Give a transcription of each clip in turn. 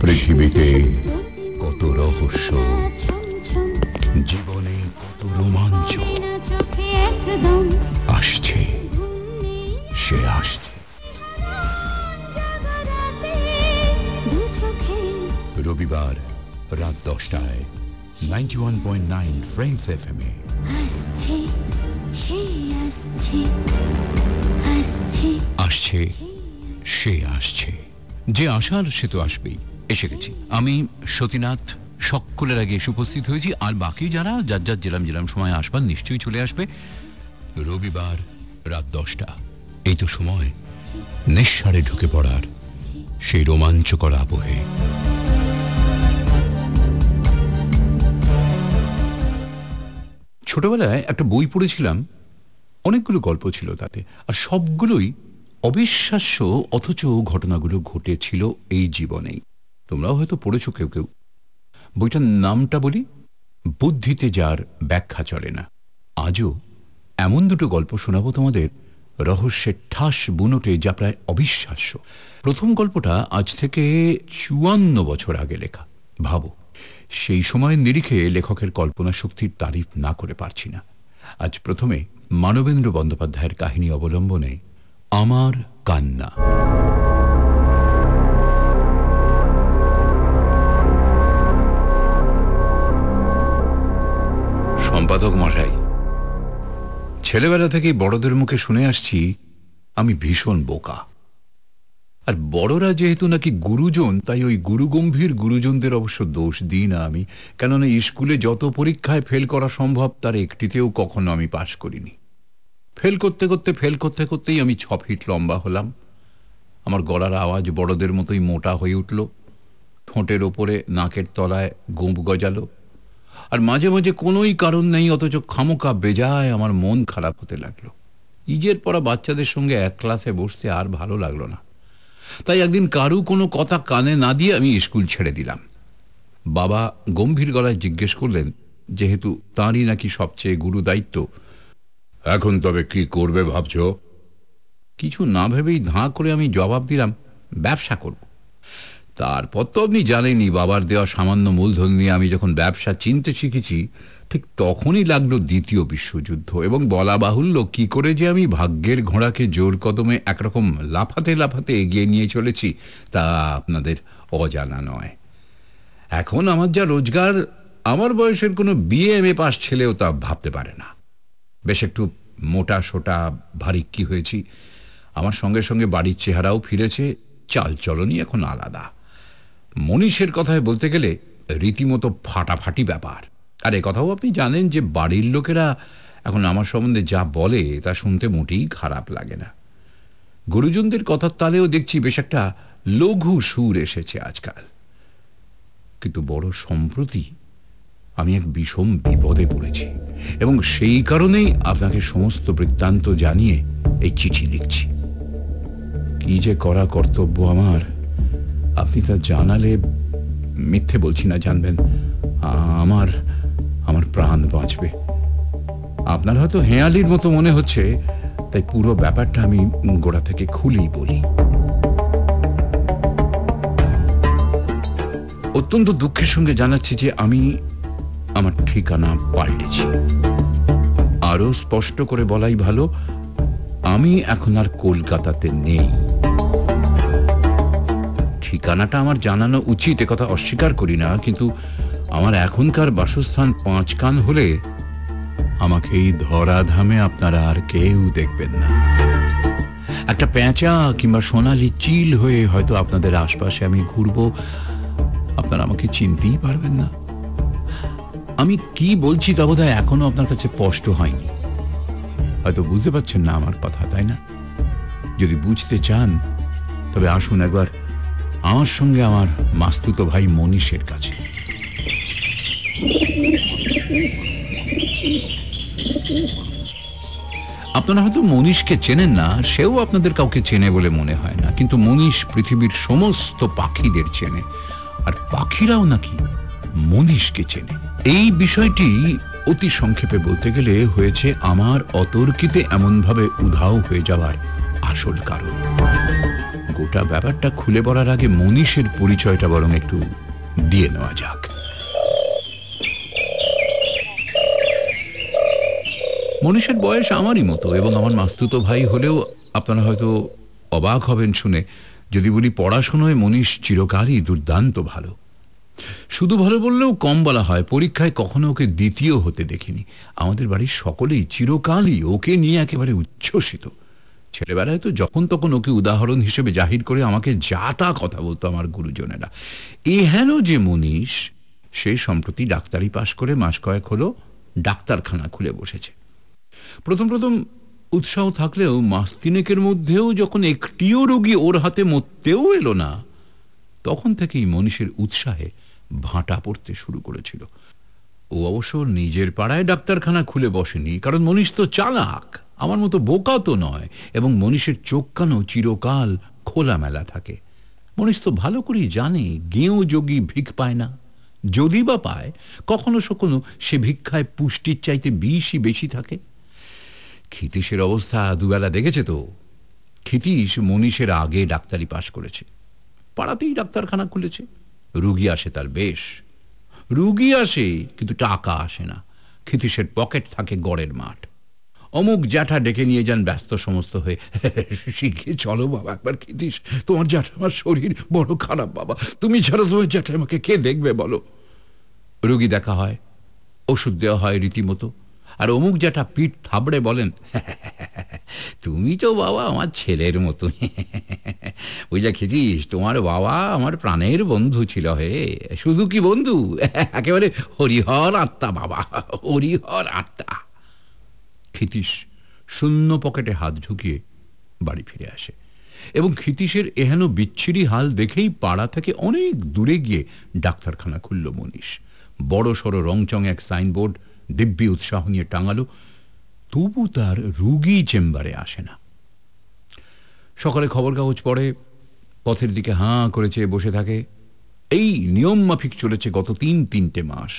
পৃথিবীতে কত রহস্য জীবনে কত রোমাঞ্চ আসছে সে আসছে। রবিবার রাত দশটায় ninety one point nine friends F M এ। আসছে সে আসছে। যে আসার সে তো আসবেই। এসে গেছি। আমি সতীনাথ সকলের আগে এসে উপস্থিত হয়েছি। আর বাকি যারা, যার যার জেলাম জেলাম সময় আসবার নিশ্চয়ই চলে আসবে। রবিবার রাত দশটা। এই তো সময়। নিঃসারে ঢুকে পড়ার সেই রোমাঞ্চকর আবহে। ছোটবেলায় একটা বই পড়েছিলাম। অনেকগুলো গল্প ছিল তাতে। আর সবগুলোই অবিশ্বাস্য, অথচ ঘটনাগুলো ঘটেছিল এই জীবনেই। তোমরাও হয়তো পড়েছো কেউ কেউ। বইটার নামটা বলি, বুদ্ধিতে যার ব্যাখ্যা চলে না। আজও এমন দুটো গল্প শোনাবো তোমাদের, রহস্যের ঠাস বুনোটে যা প্রায় অবিশ্বাস্য। প্রথম গল্পটা আজ থেকে চুয়ান্ন বছর আগে লেখা। ভাবো, সেই সময়ের নিরিখে লেখকের কল্পনা শক্তির তারিফ না করে পারছি না। আজ প্রথমে মানবেন্দ্র বন্দ্যোপাধ্যায়ের কাহিনী অবলম্বনে আমার কান্না। সম্পাদক মশাই। ছেলেবেলা থেকেই বড়দের মুখে শুনে আসছি, আমি ভীষণ বোকা। আর বড়রা যেহেতু নাকি গুরুজন, তাই ওই গুরুগম্ভীর গুরুজনদের অবশ্য দোষ দিই না আমি। কেননা স্কুলে যত পরীক্ষায় ফেল করা সম্ভব, তার একটিতেও কখনো আমি পাশ করিনি। ফেল করতে করতে, ফেল করতে করতেই আমি ছ ফিট লম্বা হলাম। আমার গলার আওয়াজ বড়দের মতোই মোটা হয়ে উঠল। ঠোঁটের ওপরে নাকের তলায় গোঁপ গজালো। আর মাঝে মাঝে কোনোই কারণ নেই, অথচ খামোকা বেজায় আমার মন খারাপ হতে লাগল। ইজের পড়া বাচ্চাদের সঙ্গে এক ক্লাসে বসতে আর ভালো লাগল না। তাই একদিন কারু কোনো কথা কানে না দিয়ে আমি স্কুল ছেড়ে দিলাম। বাবা গম্ভীর গলায় জিজ্ঞেস করলেন, যেহেতু তাঁরই নাকি সবচেয়ে গুরু দায়িত্ব, এখন তবে কি করবে ভাবছ? কিছু না ভেবেই ধাঁ করে আমি জবাব দিলাম, ব্যবসা করব। তারপর তো আপনি জানেনই বাবার দেওয়া সামান্য মূলধন নিয়ে আমি যখন ব্যবসা চিনতে শিখেছি, ঠিক তখনই লাগল দ্বিতীয় বিশ্বযুদ্ধ এবং বলা বাহুল্য কি করে যে আমি ভাগ্যের ঘোড়াকে জোর কদমে একরকম লাফাতে লাফাতে এগিয়ে নিয়ে চলেছি, তা আপনাদের অজানা নয়। এখন আমার যা রোজগার, আমার বয়সের কোনো বিয়ে এম এ পাস ছেলেও তা ভাবতে পারে না। বেশ একটু মোটা সোটা ভারী কি হয়েছি, আমার সঙ্গে সঙ্গে বাড়ির চেহারাও ফিরেছে, চালচলনই এখন আলাদা। মনীষের কথায় বলতে গেলে রীতিমতো ফাটাফাটি ব্যাপার। আর এ কথাও আপনি জানেন যে বাড়ির লোকেরা এখন আমার সম্বন্ধে যা বলে তা শুনতে মোটেই খারাপ লাগে না। গুরুজনদের কথার তালেও দেখছি বেশ একটা লঘু সুর এসেছে আজকাল। কিন্তু বড় সম্প্রতি আমি এক বিষম বিপদে পড়েছি এবং সেই কারণেই আপনাকে সমস্ত বৃত্তান্ত জানিয়ে এই চিঠি লিখছি। কি যে করা কর্তব্য আমার। আপনি তা জানালে মিথ্যে বলছি না, জানবেন। আমার আমার প্রাণ বাঁচবে। আপনার হয়তো হেয়ালির মতো মনে হচ্ছে, তাই পুরো ব্যাপারটা আমি গোড়া থেকে খুলেই বলি। অত্যন্ত দুঃখের সঙ্গে জানাচ্ছি যে আমি আমার ঠিকানা পাল্টেছি। আরও স্পষ্ট করে বলাই ভালো, আমি এখন আর কলকাতাতে নেই। ঠিকানাটা আমার জানানো উচিত কথা অস্বীকার করি না, কিন্তু আমার এখনকার বাসস্থান পাঁচ কান হলে আমাকে এই ধরাধামে আপনারা আর কেউ দেখবেন না। একটা পেঁচা কিংবা সোনালি চিল হয়ে হয়তো আপনাদের আশপাশে আমি ঘুরবো, আপনারা আমাকে চিনতেই পারবেন না। আমি কি বলছি তা বোধহয় এখনও আপনার কাছে স্পষ্ট হয়নি। হয়তো বুঝতে পারছেন না আমার কথা, তাই না? যদি বুঝতে চান, তবে আসুন একবার আমার সঙ্গে আমার মাস্তুতো ভাই মনীষের কাছে। আপনারা হয়তো মনীষকে চেনেন না, সেও আপনাদের কাউকে চেনে বলে মনে হয় না, কিন্তু মনীষ পৃথিবীর সমস্ত পাখিদের চেনে, আর পাখিরাও নাকি মনীষকে চেনে। এই বিষয়টি অতি সংক্ষেপে বলতে গেলে হয়েছে আমার অতর্কিতে এমনভাবে উধাও হয়ে যাওয়ার আসল কারণ। গোটা ব্যাপারটা খুলে পড়ার আগে মনীষের পরিচয়টা বরং একটু দিয়ে নেওয়া যাক। মনীষের বয়স আমারই মতো এবং আমার মাস্তুতো ভাই হলেও আপনারা হয়তো অবাক হবেন শুনে, যদি বলি পড়াশোনায় মনীষ চিরকালই দুর্দান্ত ভালো। শুধু ভালো বললেও কম বলা হয়, পরীক্ষায় কখনো ওকে দ্বিতীয় হতে দেখিনি। আমাদের বাড়ির সকলেই চিরকালই ওকে নিয়ে একেবারে উচ্ছ্বসিত। ছেলেবেলায় তো যখন তখন ওকে উদাহরণ হিসেবে জাহির করে আমাকে যা তা কথা বলতো আমার গুরুজনেরা। এহেন যে মনীষ সে সম্প্রতি ডাক্তারি পাশ করে মাস কয়েক হলো ডাক্তারখানা খুলে বসেছে। প্রথম প্রথম উৎসাহ থাকলেও মাস তিনেকের মধ্যেও যখন একটিও রোগী ওর হাতে মরতেও এলো না, তখন থেকেই মনীষের উৎসাহে ভাঁটা পড়তে শুরু করেছিল। ও অবশ্য নিজের পাড়ায় ডাক্তারখানা খুলে বসেনি, কারণ মনীষ তো চালাক। আমার মতো বোকা তো নয় এবং মনীষের চোখ কানও চিরকাল খোলামেলা থাকে। মনীষ তো ভালো করেই জানে, গেঁও যোগী ভিক পায় না। যদি বা পায়, কখনো সখনো সে ভিক্ষায় পুষ্টির চাইতে বিষই বেশি থাকে। ক্ষিতীশের অবস্থা দুবেলা দেখেছে তো। ক্ষিতীশ মনীষের আগে ডাক্তারি পাশ করেছে। পাড়াতেই ডাক্তারখানা খুলেছে। রুগী আসে তার বেশ। রুগী আসে, কিন্তু টাকা আসে না। ক্ষিতীশের পকেট থাকে গড়ের মাঠ। অমুক জ্যাঠা ডেকে নিয়ে যান ব্যস্ত সমস্ত হয়ে। শিখে চলো বাবা, একবার খেতিস। তোমার জ্যাঠামার শরীর বড় খারাপ বাবা। তুমি ছাড়া তোমার জ্যাঠামাকে কে দেখবে বলো? রুগী দেখা হয়, ওষুধ দেওয়া হয় রীতিমতো। আর অমুক জ্যাঠা পিঠ থাবড়ে বলেন, তুমি তো বাবা আমার ছেলের মতো। বুঝলা খেতিস, তোমার বাবা আমার প্রাণের বন্ধু ছিল হে। শুধু কি বন্ধু? একেবারে হরিহর আত্মা বাবা, হরিহর আত্মা। ক্ষিতীশ শূন্য পকেটে হাত ঢুকিয়ে বাড়ি ফিরে আসে এবং ক্ষিতীশের এহেন বিচ্ছিরি হাল দেখেই পাড়া থেকে অনেক দূরে গিয়ে ডাক্তারখানা খুলল মনীষ। বড় সড়ো রংচং এক সাইনবোর্ড দিব্যি উৎসাহ নিয়ে টাঙালো, তবু তার রুগী চেম্বারে আসে না। সকালে খবর কাগজ পড়ে, পথের দিকে হাঁ করেছে বসে থাকে। এই নিয়ম মাফিক চলেছে গত তিন তিনটে মাস।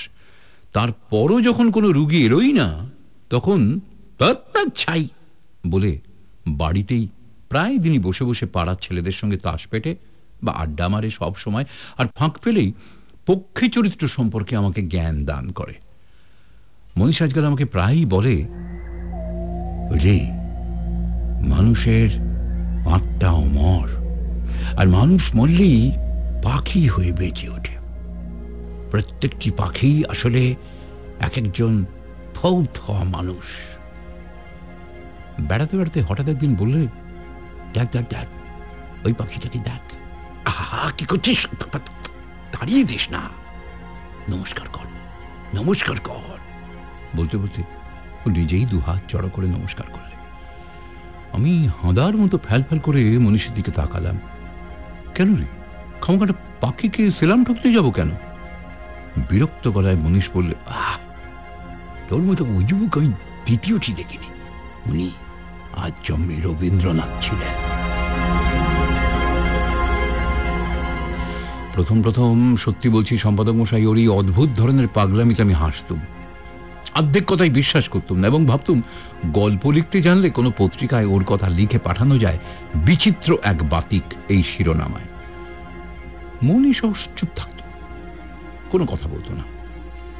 তারপরও যখন কোনো রুগী এরোই না, তখন ছাই বলে বাড়িতেই প্রায় দিনই বসে বসে পাড়ার ছেলেদের সঙ্গে তাস পেটে বা আড্ডা মারে সব সময় আর ফাঁক পেলেই পক্ষে চরিত্র সম্পর্কে আমাকে জ্ঞান দান করে। মনীষ আজকাল আমাকে প্রায়ই বলে, রে, মানুষের আত্মা অমর আর মানুষ মরলেই পাখি হয়ে বেঁচে ওঠে। প্রত্যেকটি পাখি আসলে এক একজন হওয়া মানুষ। বেড়াতে বেড়াতে হঠাৎ একদিন বললে, দেখ দেখ দেখ, ওই পাখিটাকে দেখ। আহা, কি করছিস? দাঁড়িয়ে দিস না। নমস্কার কর নমস্কার কর। বলতে বলতে ও নিজেই দুহাত জড়ো করে নমস্কার করলে। আমি হাঁদার মতো ফ্যাল ফ্যাল করে মনীষীর দিকে তাকালাম। কেন রে? খামখাটা পাখিকে সেলাম ঠকতে যাব কেন? বিরক্ত গলায় মনীষ বললে, আহ, তোর মতো উজুক আমি দ্বিতীয়টি দেখিনি। উনি আজ জন্মে রবীন্দ্রনাথ ছিলেন। প্রথম প্রথম সত্যি বলছি, সম্পাদক মশাই ওর এই অদ্ভুত ধরনের পাগলামিতে আমি হাসতুম। অর্ধেক কথাই বিশ্বাস করতুম না এবং ভাবতুম, গল্প লিখতে জানলে কোনো পত্রিকায় ওর কথা লিখে পাঠানো যায়, বিচিত্র এক বাতিক এই শিরোনামায়। মনি সব চুপ থাকত, কোনো কথা বলতো না।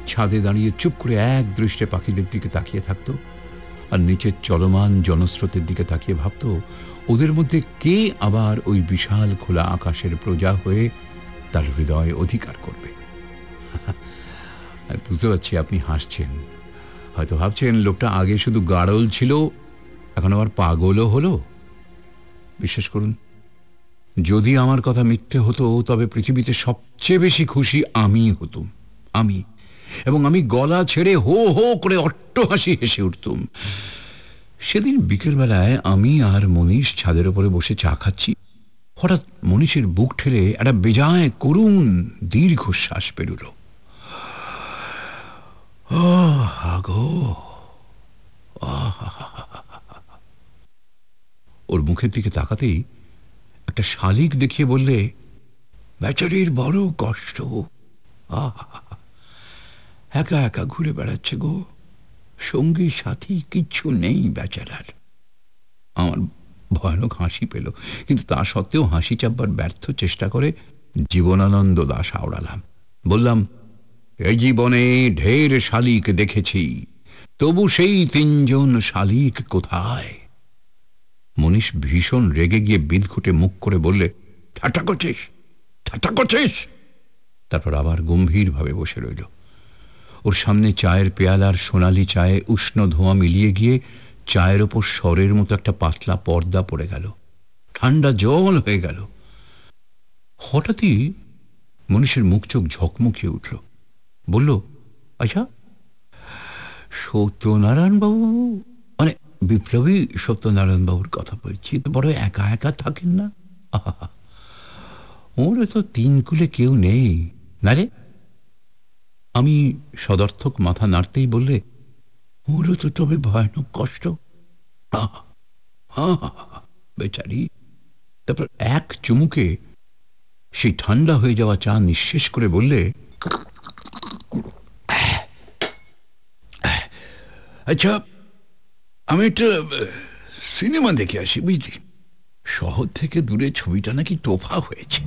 ছাদে দাঁড়িয়ে চুপ করে এক দৃষ্টে পাখিদের দিকে তাকিয়ে থাকতো আর নিচের চলমান জনস্রোতের দিকে তাকিয়ে ভাবত, ওদের মধ্যে কে আবার ওই বিশাল খোলা আকাশের প্রজা হয়ে তার হৃদয় অধিকার করবে? বুঝতে পারছি আপনি হাসছেন। হয়তো ভাবছেন লোকটা আগে শুধু গাড়ল ছিল, এখন আবার পাগলও হলো। বিশ্বাস করুন, যদি আমার কথা মিথ্যে হতো, তবে পৃথিবীতে সবচেয়ে বেশি খুশি আমি হতুম। আমি এবং আমি গলা ছেড়ে হো হো করে অট্টহাসি হেসে উঠতুম। সেদিন বিকেলবেলায় আমি আর মনীষ ছাদের ওপরে বসে চা খাচ্ছি। হঠাৎ মনীষের বুক ঠেলে একটা বেজায় করুণ দীর্ঘশ্বাস পেরুল। গো ওর মুখের দিকে তাকাতেই একটা শালিক দেখিয়ে বললে, বেচারির বড় কষ্ট। একা একা ঘুরে বেড়াচ্ছে গো। সঙ্গী, সাথী কিচ্ছু নেই বেচারার। আমার ভয়ানক হাসি পেল, কিন্তু তা সত্ত্বেও হাসি চাপবার ব্যর্থ চেষ্টা করে জীবনানন্দ দাস আওড়ালাম। বললাম এই জীবনে ঢের শালিক দেখেছি, তবু সেই তিনজন শালিক কোথায়? মনীষ ভীষণ রেগে গিয়ে বিদঘুটে মুখ করে বললে, ঠাট্টা করছিস ঠাট্টা করছিস? তারপর আবার গম্ভীরভাবে বসে রইল। ওর সামনে চায়ের পেয়ালার সোনালি চায়ে উষ্ণ ধোঁয়া মিলিয়ে গিয়ে চায়ের ওপর স্বরের মতো একটা পাতলা পর্দা পড়ে গেল। ঠান্ডা জল হয়ে গেল। হঠাৎই মনীষের মুখ চোখ ঝকমকিয়ে উঠল। বলল আচ্ছা সত্যনারায়ণ বাবু মানে বিপ্লবী সত্যনারায়ণ বাবুর কথা বলছি, তো বড় একা একা থাকেন না? ওর তো তিন কুলে কেউ নেই। না রে আমি সদর্থক মাথা নাড়তেই বললে, ওরও তো তবে ভয়ানক কষ্ট। বেচারি। তারপর এক চুমুকে সেই ঠান্ডা হয়ে যাওয়া চা নিঃশেষ করে বললে আচ্ছা আমি একটা সিনেমা দেখে আসি, বুঝলি? শহর থেকে দূরে ছবিটা নাকি তোফা হয়েছে।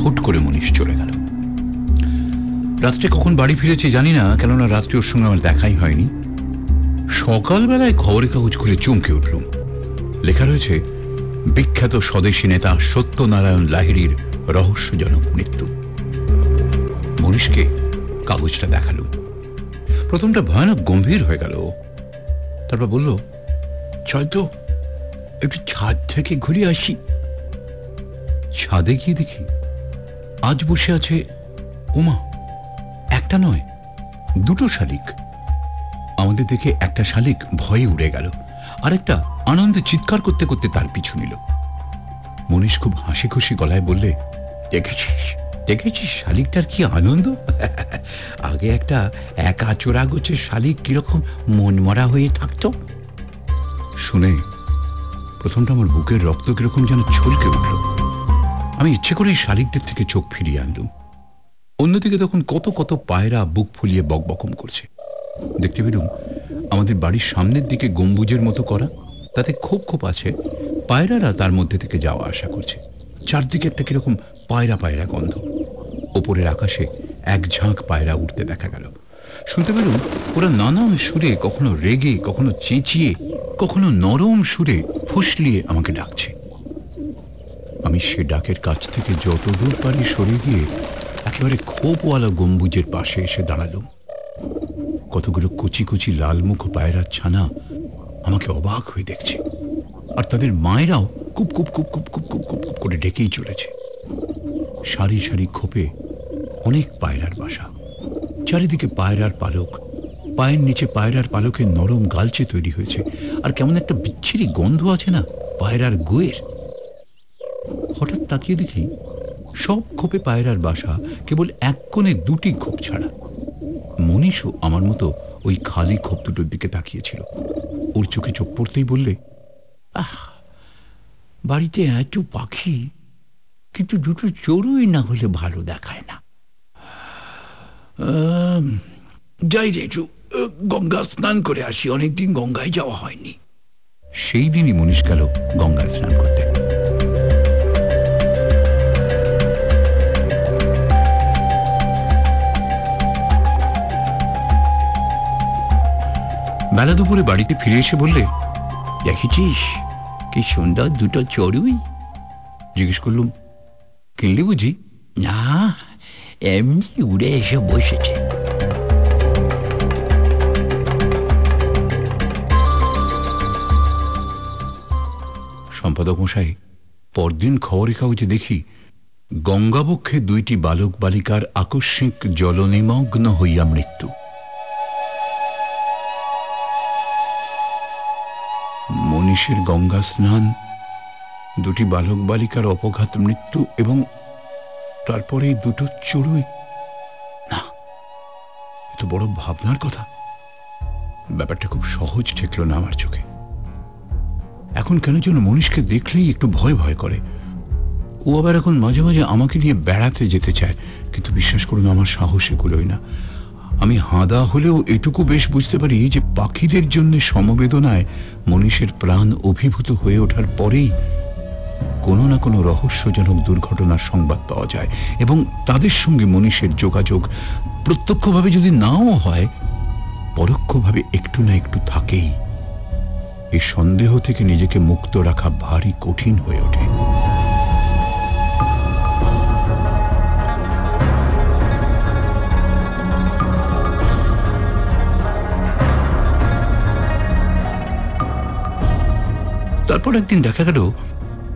হুট করে মনীষ চলে গেল। রাত্রে কখন বাড়ি ফিরেছি জানি না, কেননা রাত্রে ওর সঙ্গে আমার দেখাই হয়নি। সকালবেলায় খবরের কাগজ খুলে চমকে উঠলুম। লেখা রয়েছে, বিখ্যাত স্বদেশী নেতা সত্যনারায়ণ লাহিড়ির রহস্যজনক মৃত্যু। মনীষকে কাগজটা দেখালুম প্রথমটা ভয়ানক গম্ভীর হয়ে গেল। তারপর বলল তো একটু ছাদ থেকে ঘুরে আসি। ছাদে গিয়ে দেখি, আজ বসে আছে উমা। একটা নয়, দুটো শালিক। আমাদের দেখে একটা শালিক ভয়ে উড়ে গেল, আরেকটা আনন্দে চিৎকার করতে করতে তার পিছু নিল। মনীষ খুব হাসি খুশি গলায় বললে, দেখেছিস দেখেছিস শালিকটার কি আনন্দ? আগে একটা একা চোরা গোছের শালিক কীরকম মনমরা হয়ে থাকতো। শুনে প্রথমটা আমার বুকের রক্ত কীরকম যেন ছলকে উঠল। আমি ইচ্ছে করে এই শালিকদের থেকে চোখ ফিরিয়ে আনলুম। অন্যদিকে তখন কত কত পায়রা বুক ফুলিয়ে বকবকম করছে। দেখতে পেলুম, আমাদের বাড়ির সামনের দিকে গম্বুজের মতো করা, তাতে খোপ খোপ আছে, পায়রারা তার মধ্যে থেকে যাওয়া আসা করছে। চারদিকে একটা কীরকম পায়রা পায়রা গন্ধ। ওপরের আকাশে এক ঝাঁক পায়রা উঠতে দেখা গেল। শুনতে পেলুম, ওরা নানান সুরে, কখনো রেগে, কখনো চেঁচিয়ে, কখনো নরম সুরে ফুসলিয়ে আমাকে ডাকছে। আমি সে ডাকের কাছ থেকে যত দূর পারি সরে গিয়ে একেবারে খোপওয়ালা গম্বুজের পাশে এসে দাঁড়ালুম কতগুলো কুচি কুচি লালমুখ পায়রার ছানা আমাকে অবাক হয়ে দেখছে। আর তাদের মায়েরাও কুপ কুপ কুপ কুপ কুপ কুপ কুপ কুপ করে ডেকেই চলেছে। সারি সারি খোপে অনেক পায়রার বাসা। চারিদিকে পায়রার পালক। পায়ের নিচে পায়রার পালকের নরম গালচে তৈরি হয়েছে। আর কেমন একটা বিচ্ছিরি গন্ধ আছে না, পায়রার গুয়ের। হঠাৎ তাকিয়ে দেখি সব খোপে পায়রার বাসা, কেবল এক কোণে দুটি খোপ ছাড়া। মনীষও আমার মতো ওই খালি খোপ দুটোর দিকে তাকিয়েছিল। ওর চোখে চোখ পড়তেই বললে, আহ, বাড়িতে এত পাখি, কিন্তু দুটো চড়ুই না হলে ভালো দেখায় না। যাই রে একটু গঙ্গা স্নান করে আসি, অনেকদিন গঙ্গায় যাওয়া হয়নি। সেই দিনই মনীষ গেল গঙ্গায় স্নান করতে। বেলা দুপুরে বাড়িতে ফিরে এসে বললে, দেখেছিস? কি সুন্দর দুটো চড়ুই। জিজ্ঞেস করলুম, কিনলি বুঝি? না, এমনি উড়ে এসে বসেছে। সম্পাদক মশাই, পরদিন খবরে কাগজে দেখি, গঙ্গাবক্ষে দুইটি বালক বালিকার আকস্মিক জলনিমগ্ন হইয়া মৃত্যু। মনীষের গঙ্গা স্নান, দুটি বালক বালিকার অপঘাত মৃত্যু এবং তারপরে দুটো চড়ুই। না, এ তো বড় ভাবনার কথা। ব্যাপারটা খুব সহজ ঠেকল না আমার চোখে। এখন কেন যেন মনীষকে দেখলেই একটু ভয় ভয় করে। ও আবার এখন মাঝে মাঝে আমাকে নিয়ে বেড়াতে যেতে চায়, কিন্তু বিশ্বাস করুন, আমার সাহস এগুলোই না। আমি হাঁদা হলেও এটুকু বেশ বুঝতে পারি যে পাখিদের জন্য সমবেদনায় মনীষের প্রাণ অভিভূত হয়ে ওঠার পরেই কোনো না কোনো রহস্যজনক দুর্ঘটনার সংবাদ পাওয়া যায় এবং তাদের সঙ্গে মনীষের যোগাযোগ প্রত্যক্ষভাবে যদি নাও হয়, পরোক্ষভাবে একটু না একটু থাকেই। এই সন্দেহ থেকে নিজেকে মুক্ত রাখা ভারী কঠিন হয়ে ওঠে। একদিন দেখা গেল,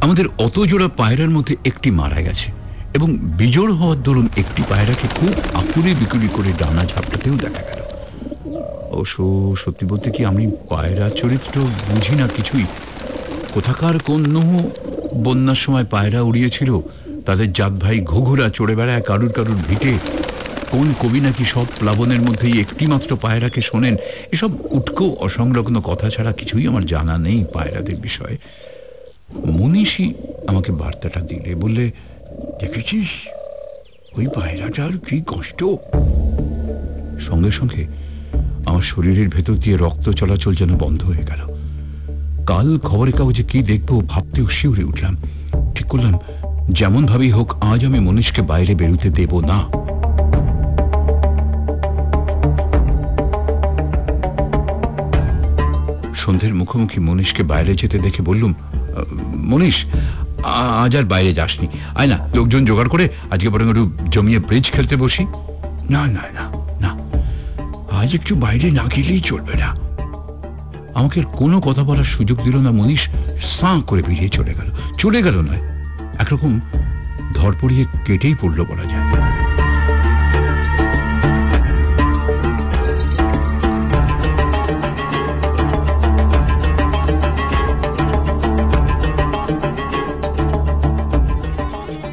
আমাদের অত জোড়া পায়রার মধ্যে একটি মারা গেছে এবং বিজোড় হওয়ার দরুন একটি পায়রাকে খুব আকুরি বিকুরি করে ডানা ঝাপটাতেও দেখা গেল। অবশ্য সত্যি বলতে কি আমি পায়রা চরিত্র বুঝি না কিছুই। কোথাকার কোন নহু বন্যার সময় পায়রা উড়িয়েছিল, তাদের জাত ভাই ঘুঘুরা চড়ে বেড়ায় কারুর কারুর ভিটে কোন কবি নাকি সব প্লাবনের মধ্যেই একটি মাত্র পায়রাকে শোনেন? এসব উটকো অসংলগ্ন কথা ছাড়া কিছুই আমার জানা নেই পায়রাদের বিষয়ে। মনীষী আমাকে বার্তাটা দিলে, বললে, দেখেছিস? ওই পায়রাটার কি কষ্ট? সঙ্গে সঙ্গে আমার শরীরের ভেতর দিয়ে রক্ত চলাচল যেন বন্ধ হয়ে গেল। কাল খবরের কাগজে কি দেখব ভাবতেও শিউরে উঠলাম। ঠিক করলাম যেমন ভাবেই হোক, আজ আমি মনীষকে বাইরে বেরুতে দেব না। সন্ধ্যের মুখোমুখি মনীষকে বাইরে যেতে দেখে বললুম মনীষ আজ আর বাইরে যাসনি। আয় না, লোকজন জোগাড় করে আজকে বরং একটু জমিয়ে ব্রিজ খেলতে বসি। না না না না, আজ একটু বাইরে না গেলেই চলবে না। আমাকে কোনো কথা বলার সুযোগ দিল না মনীষ, সাঁ করে বেরিয়ে চলে গেল। চলে গেল নয়, একরকম ধরপড়িয়ে কেটেই পড়ল বলা যায়।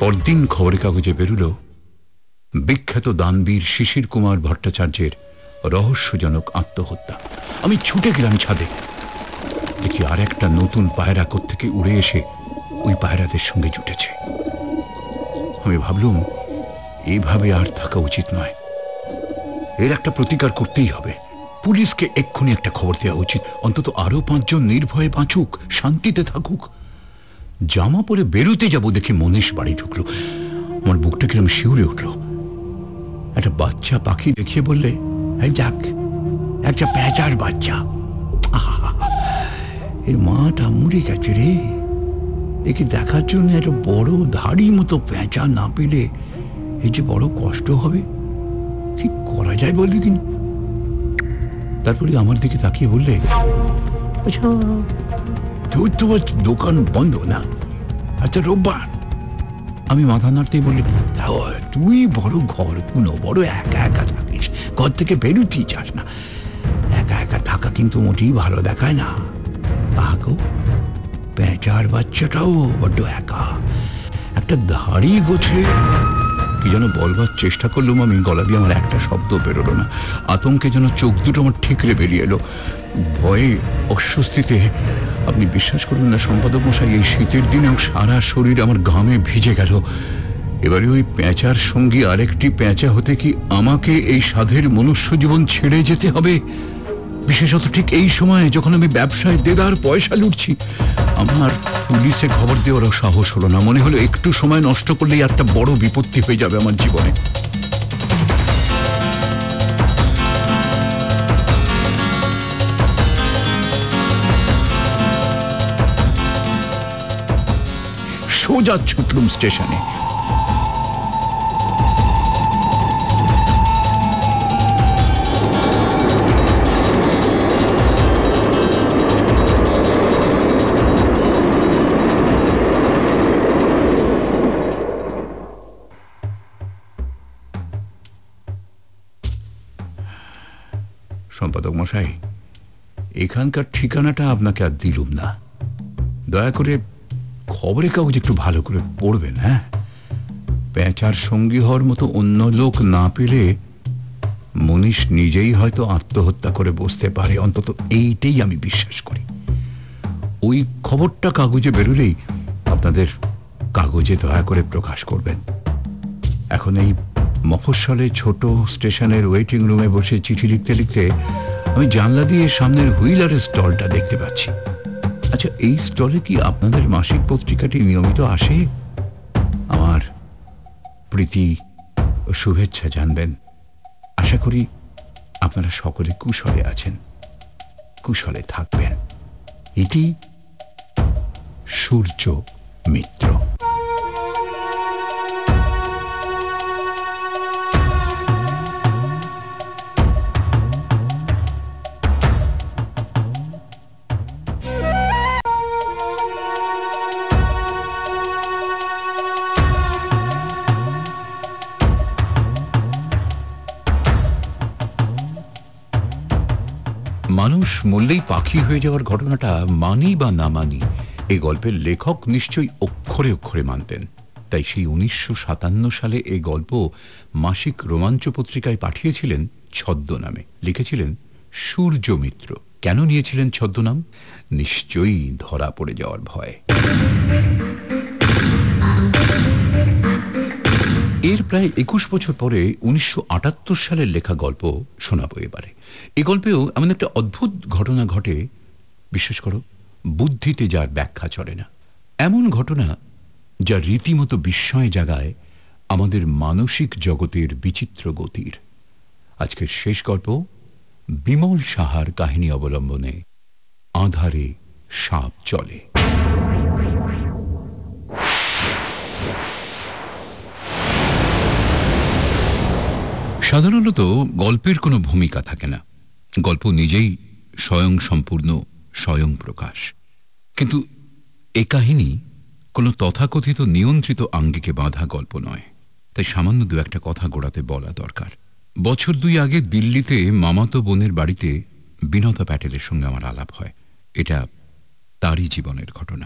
পরদিন খবরের কাগজে বেরুল বিখ্যাত দানবীর শিশির কুমার ভট্টাচার্যের রহস্যজনক আত্মহত্যা। আমি ছুটে গেলাম ছাদে। দেখি আর একটা নতুন পায়রা থেকে উড়ে এসে ওই পায়রাদের সঙ্গে জুটেছে। আমি ভাবলুম, এভাবে আর থাকা উচিত নয়। এর একটা প্রতিকার করতেই হবে। পুলিশকে এক্ষুনি একটা খবর দেওয়া উচিত। অন্তত আরও পাঁচজন নির্ভয়ে বাঁচুক, শান্তিতে থাকুক। জামা পরে বেরোতে যাব দেখি মনীষ বাড়ি ঢুকলো। আমার বুকটা কিরম শিউরে উঠল। একটা বাচ্চা পাখি দেখিয়ে বললে যাক, একটা প্যাঁচার বাচ্চা! এর মাটা মরে গেছে রে। একে দেখার জন্য একটা বড় ধাড়ি মতো প্যাঁচা না পেলে এই যে বড় কষ্ট হবে। কি করা যায় বল দেখিনি তারপরে আমার দিকে তাকিয়ে বললে আচ্ছা তো দোকান বন্ধ না? আচ্ছা রোববার। আমি মাথা নাড়তেই বলি তুই বড় ঘর কুনো বড়, একা একা থাকিস। ঘর থেকে বেরোতেই চাস না। একা একা থাকা কিন্তু মোটেই ভালো দেখায় না। আগো পেঁচার বাচ্চাটাও বড্ড একা। একটা ধাড়ি গোছে কি যেন বলবার চেষ্টা করলাম আমি, গলা দিয়ে আমার একটা শব্দ বেরোলো না। আতঙ্কে যেন চোখ দুটো আমার ঠিকরে বেরিয়ে এলো। ভয়ে, অস্বস্তিতে, আপনি বিশ্বাস করবেন না, সম্পাদক মশাই, এই শীতের দিনেও সারা শরীর আমার ঘামে ভিজে গেল। এবারে ওই প্যাঁচার সঙ্গী আরেকটি প্যাঁচা হতে কি আমাকে এই সাধের মনুষ্য জীবন ছেড়ে যেতে হবে? বিশেষত ঠিক এই সময়ে যখন আমি ব্যবসায় দেদার পয়সা লুটছি আমার পুলিশে খবর দেওয়ারও সাহস হলো না। মনে হলো একটু সময় নষ্ট করলেই একটা বড় বিপত্তি হয়ে যাবে আমার জীবনে। সোজা ছুটলুম স্টেশনে। মশাই, এখানকার ঠিকানাটা আপনাকে আর দিলুম না। দয়া করে খবরের কাগজ একটু ভালো করে পড়বেন হ্যাঁ? পেঁচার সঙ্গী হওয়ার মতো অন্য লোক না পেলে মনীষ নিজেই হয়তো আত্মহত্যা করে বসতে পারে। অন্তত এইটাই আমি বিশ্বাস করি। ওই খবরটা কাগজে বেরোলেই আপনাদের কাগজে দয়া করে প্রকাশ করবেন। এখন এই মফস্বলে ছোট স্টেশনের ওয়েটিং রুমে বসে চিঠি লিখতে লিখতে আমি জানলা দিয়ে সামনের হুইলারের স্টলটা দেখতে পাচ্ছি। আচ্ছা এই স্টলে কি আপনাদের মাসিক পত্রিকাটি নিয়মিত আসে? আমার প্রীতি ও শুভেচ্ছা জানবেন। আশা করি আপনারা সকলে কুশলে আছেন, কুশলে থাকবেন। ইতি সূর্য মিত্র। মরলেই পাখি হয়ে যাওয়ার ঘটনাটা মানি বা না মানি এই গল্পের লেখক নিশ্চয়ই অক্ষরে অক্ষরে মানতেন। তাই সেই উনিশশো সাতান্ন সালে এই গল্প মাসিক রোমাঞ্চ পত্রিকায় পাঠিয়েছিলেন ছদ্মনামে লিখেছিলেন সূর্য মিত্র কেন নিয়েছিলেন ছদ্মনাম নিশ্চয়ই ধরা পড়ে যাওয়ার ভয়। এর প্রায় একুশ বছর পরে উনিশশো আটাত্তর সালের লেখা গল্প শোনাবো এবারে। এই গল্পেও এমন একটা অদ্ভুত ঘটনা ঘটে, বিশ্বাস করো, বুদ্ধিতে যার ব্যাখ্যা চলে না। এমন ঘটনা যা রীতিমতো বিস্ময় জাগায় আমাদের মানসিক জগতের বিচিত্র গতির। আজকের শেষ গল্প, বিমল সাহার কাহিনী অবলম্বনে, আধারে সাপ চলে। সাধারণত গল্পের কোনো ভূমিকা থাকে না। গল্প নিজেই স্বয়ং সম্পূর্ণ স্বয়ং প্রকাশ কিন্তু এ কাহিনী কোনো তথাকথিত নিয়ন্ত্রিত আঙ্গিকে বাঁধা গল্প নয়। তাই সামান্য দু একটা কথা গোড়াতে বলা দরকার। বছর দুই আগে দিল্লিতে মামাতো বোনের বাড়িতে বিনতা প্যাটেলের সঙ্গে আমার আলাপ হয়। এটা তারই জীবনের ঘটনা।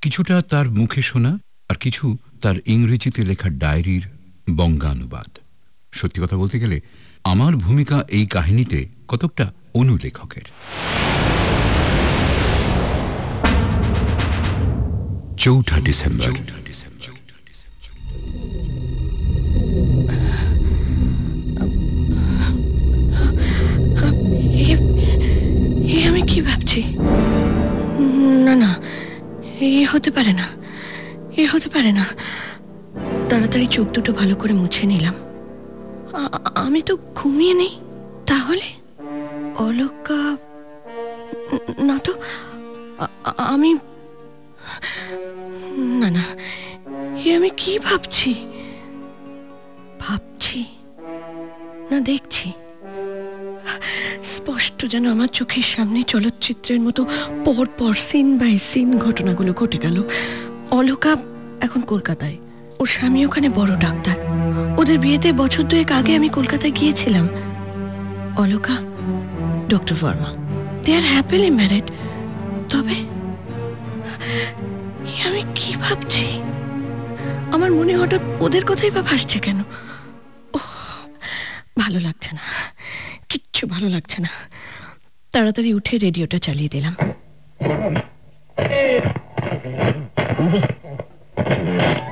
কিছুটা তার মুখে শোনা আর কিছু তার ইংরেজিতে লেখা ডায়েরির বঙ্গানুবাদ। সত্যি কথা বলতে গেলে আমার ভূমিকা এই কাহিনীতে কতকটা অনুলেখকের। চৌঠা ডিসেম্বর। আমি কি ভাবছি? না না এ হতে পারে না এ হতে পারে না। তাড়াতাড়ি চোখ দুটো ভালো করে মুছে নিলাম। আমি তো ঘুমিয়ে নেই। তাহলে? অলকা না তো, আমি, না না, এ আমি কি ভাবছি? ভাবছি, না দেখছি। স্পষ্ট যেন আমার চোখের সামনে চলচ্চিত্রের মতো পর পর সিন বাই সিন ঘটনাগুলো ঘটে গেল। অলকা এখন কলকাতায়। ওর স্বামী ওখানে বড় ডাক্তার। ওদের বিয়েতে বছর দুয়েক আগে আমি কলকাতায় গিয়েছিলাম। Aloka doctor Verma they are happily married তবে আমি কি ভাবছি? আমার মনে হঠাৎ ওদের কথাই বা ভাসছে কেন? ওহ, ভালো লাগছে না। কিচ্ছু ভালো লাগছে না। তাড়াতাড়ি উঠে রেডিওটা চালিয়ে দিলাম।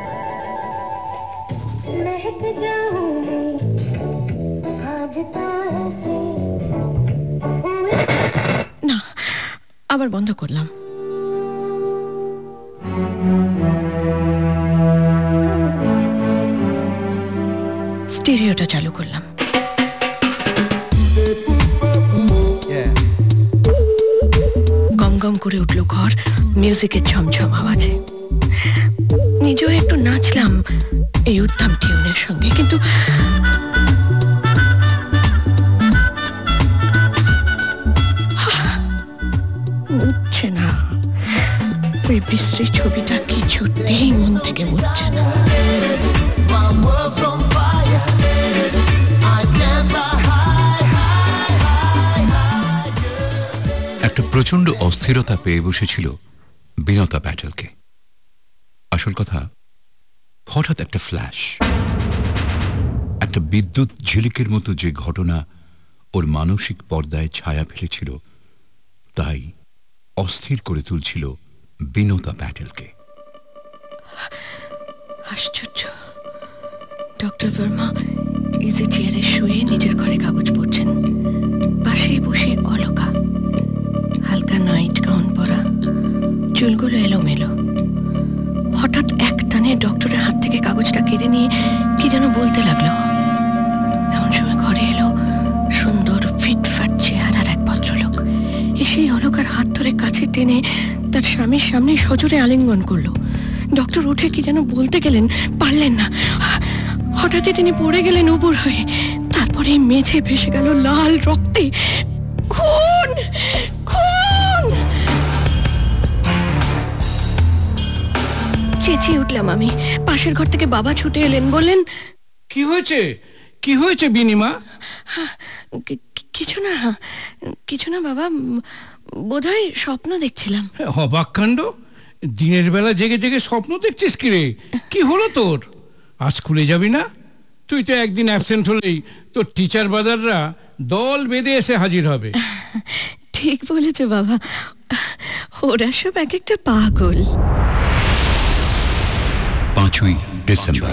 महक जाऊंगी आज से না আবার বন্ধ করলাম স্টেরিওটা চালু করলাম গম গম করে উঠলো ঘর মিউজিকের ঝমঝম আওয়াজে নিজেও একটু নাচলাম এই উত্তম টিউনের সঙ্গে, কিন্তু না ওই বিশ্রী ছবিটা কিছুতেই মন থেকে মুছছে না. একটা প্রচণ্ড অস্থিরতা পেয়ে বসেছিল বিনতা প্যাটেলকে আসল কথা, হঠাৎ একটা ফ্ল্যাশ একটা বিদ্যুৎ ঝিলিকের মতো যে ঘটনা ওর মানসিক পর্দায় ছায়া ফেলেছিল, তাই অস্থির করে তুলছিল বিনতা প্যাটেলকে। আশ্চর্য। ডক্টর ভার্মা ইজি চেয়ারে শুয়ে নিজের ঘরে কাগজ পড়ছেন, পাশেই বসে অলকা, হালকা নাইট গাউন পরা, চুলগুলো এলোমেলো। হঠাৎ এক টানে ডক্টরের হাত থেকে কাগজটা কেড়ে নিয়ে কি যেন বলতে লাগল। এমন সময় ঘরে এলো সুন্দর ফিটফাট চেহারার এক ভদ্রলোক। এসেই অলকার হাত ধরে কাছে টেনে তার স্বামীর সামনে সজোরে আলিঙ্গন করল। ডক্টর উঠে কি যেন বলতে গেলেন, পারলেন না। হঠাৎই তিনি পড়ে গেলেন উবুর হয়ে। তারপরে মেঝে ভেসে গেল লাল রক্তে। চেঁচিয়ে উঠলাম আমি। পাশের ঘর থেকে বাবা ছুটে এলেন বললেন কি হয়েছে? কি হয়েছে বিনিমা? "কি- কি- কিছু না কিছু না বাবা বোধহয় স্বপ্ন দেখছিলাম। অবাক কাণ্ড? দিনের বেলা জেগে জেগে স্বপ্ন দেখছিস কি রে? কি হলো তোর? আজ স্কুলে যাবি না? তুই তো একদিন অ্যাবসেন্ট হলেই তোর টিচার বাদাররা দল বেঁধে এসে হাজির হবে। ঠিক বলেছ বাবা ওরা সব এক একটা পাগল। পাঁচই ডিসেম্বর।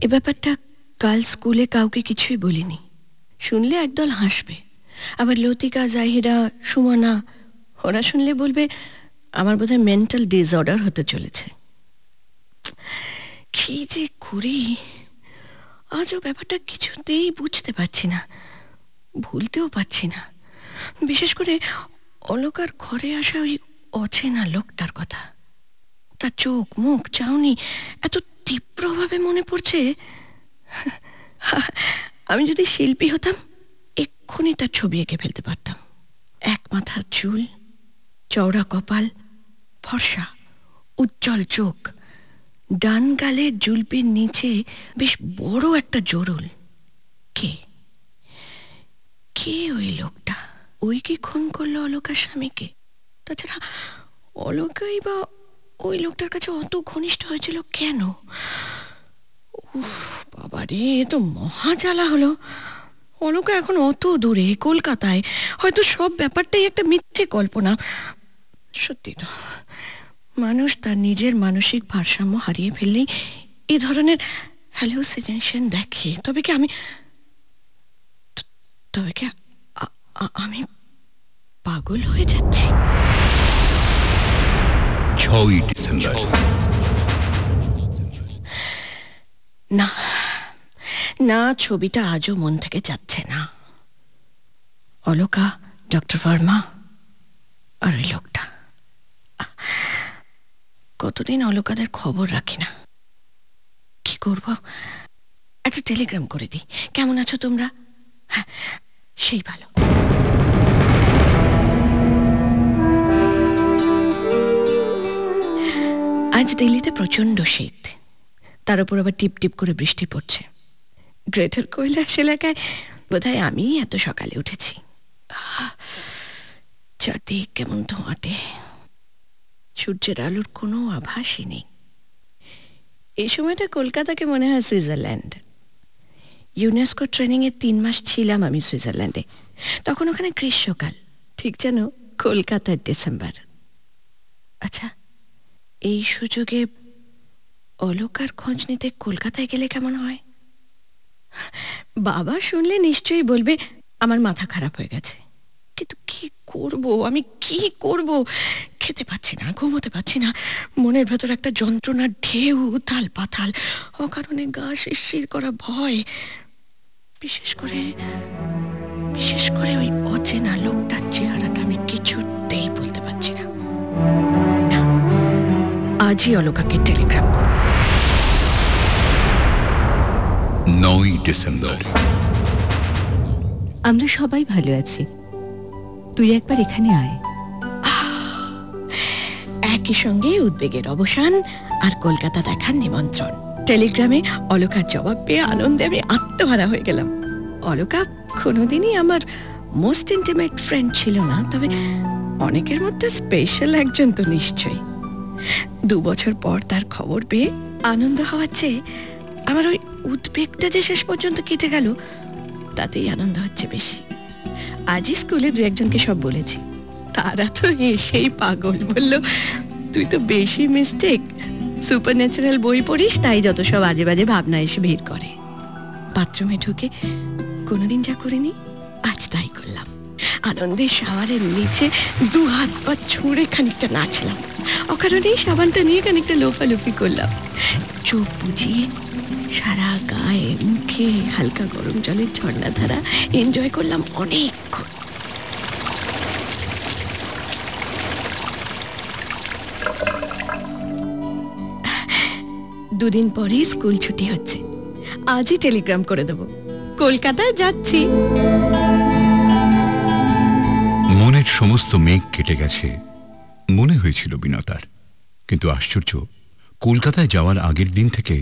এ ব্যাপারটা কাল স্কুলে কাউকে কিছুই বলিনি। শুনলে একদল হাসবে। আবার লতিকা, জাহিরা, সুমনা, ওরা শুনলে বলবে, আমার বোধহয় মেন্টাল ডিসঅর্ডার হতে চলেছে। কি যে করি, আজও ব্যাপারটা কিছুতেই বুঝতে পারছি না, ভুলতেও পারছি না। বিশেষ করে অলকার ঘরে আসা ওই অচেনা লোকটার কথা। তার চোখ, মুখ, চাউনি এত তীব্রভাবে মনে পড়ছে। আমি যদি শিল্পী হতাম, এক্ষুনি তার ছবি এঁকে ফেলতে পারতাম। এক মাথার চুল, চওড়া কপাল, ফর্সা, উজ্জ্বল চোখ, ডান গালের জুলপির নিচে বেশ বড় একটা জোরুল। কে? কে ওই লোকটা? ওই কি খুন করল অলকার স্বামীকে? তাছাড়া অলকাই বা ওই লোকটার কাছে অত ঘনিষ্ঠ হয়েছিল কেন? বাবা রে তো মহা জ্বালা হলো। অলকা এখন অত দূরে, কলকাতায়। হয়তো সব ব্যাপারটাই একটা মিথ্যে কল্পনা। সত্যি তো, মানুষ তার নিজের মানসিক ভারসাম্য হারিয়ে ফেললেই এ ধরনের হ্যালুসিনেশন দেখে। তবে কি আমি তবে কি আমি পাগল হয়ে যাচ্ছি? ছয়ই ডিসেম্বর। না না, ছবিটা আজও মন থেকে যাচ্ছে না। অলোকা, ডক্টর ভার্মা, আর ওই লোকটা। কতদিন অলোকাদের খবর রাখি না। কি করব? একটা টেলিগ্রাম করে দিই। কেমন আছো তোমরা? হ্যাঁ সেই ভালো। আজ দিল্লিতে প্রচণ্ড শীত। তার উপর আবার টিপ টিপ করে বৃষ্টি পড়ছে। গ্রেটার কৈলাস এলাকায় বোধহয় আমি এত সকালে উঠেছি। চারদিক কেমন ধোঁয়াটে। সূর্যের আলোর কোনো আভাসই নেই। এই সময়টা কলকাতাকে মনে হয় সুইজারল্যান্ড। ইউনেস্কো ট্রেনিং এ তিন মাস ছিলাম আমি সুইজারল্যান্ডে। তখন ওখানে গ্রীষ্মকাল, ঠিক যেন কলকাতার ডিসেম্বর। আচ্ছা এই সুযোগে অলকার খোঁজ নিতে কলকাতায় গেলে কেমন হয়? বাবা শুনলে নিশ্চয়ই বলবে, আমার মাথা খারাপ হয়ে গেছে। কিন্তু কি করব? আমি কি করব? খেতে পাচ্ছি না, ঘুমোতে পাচ্ছি না। মনের ভেতর একটা যন্ত্রণার ঢেউ উথাল পাথাল অকারণে গা শিরশির করা ভয়। বিশেষ করে বিশেষ করে ওই অচেনা লোকটার চেহারাটা আমি কিছুতেই বলতে পারছি না। আজই অলকাকে টেলিগ্রাম করব নয় ডিসেম্বর। আমরা সবাই ভালো আছি। তুই একবার এখানে আয়। একই সঙ্গে উদ্বেগের অবসান আর কলকাতা দেখার নিমন্ত্রণ। টেলিগ্রামে অলকার জবাব পেয়ে আনন্দে আমি আত্মহারা হয়ে গেলাম। অলকা কোনোদিনই আমার মোস্ট ইন্টিমেট ফ্রেন্ড ছিল না তবে অনেকের মধ্যে স্পেশাল একজন তো নিশ্চয়ই। দু বছর পর তার খবর পেয়ে আনন্দ হওয়ার চেয়ে আমার ওই উদ্বেগটা যে শেষ পর্যন্ত কেটে গেল, তাতেই আনন্দ হচ্ছে বেশি। আজই স্কুলে দু একজনকে সব বলেছি। তারা তো এসেই পাগল বলল, তুই তো বেশি মিস্টেক সুপার ন্যাচারাল বই পড়িস, তাই যত সব আজে বাজে ভাবনা এসে ভিড় করে। বাথরুমে ঢুকে কোনোদিন যা করিনি, আজ তাই করলাম। আনন্দে শাওয়ারের নিচে দু হাত পা ছুঁড়ে খানিকটা নাচলাম। অকারণেই সাবানটা নিয়ে খানিকটা লোফালোফি করলাম। চোখ বুঝিয়ে সারা গায়ে, মুখে হালকা গরম জলের ঝর্ণাধারা এনজয় করলাম অনেকক্ষণ। দুদিন পরেই স্কুল ছুটি হচ্ছে। আজই টেলিগ্রাম করে দেব। কলকাতায় যাচ্ছি। মনের সমস্ত মেঘ কেটে গেছে। মনে হয়েছিল বিনতার কিন্তু আশ্চর্য, কলকাতায় যাওয়ার আগের দিন থেকে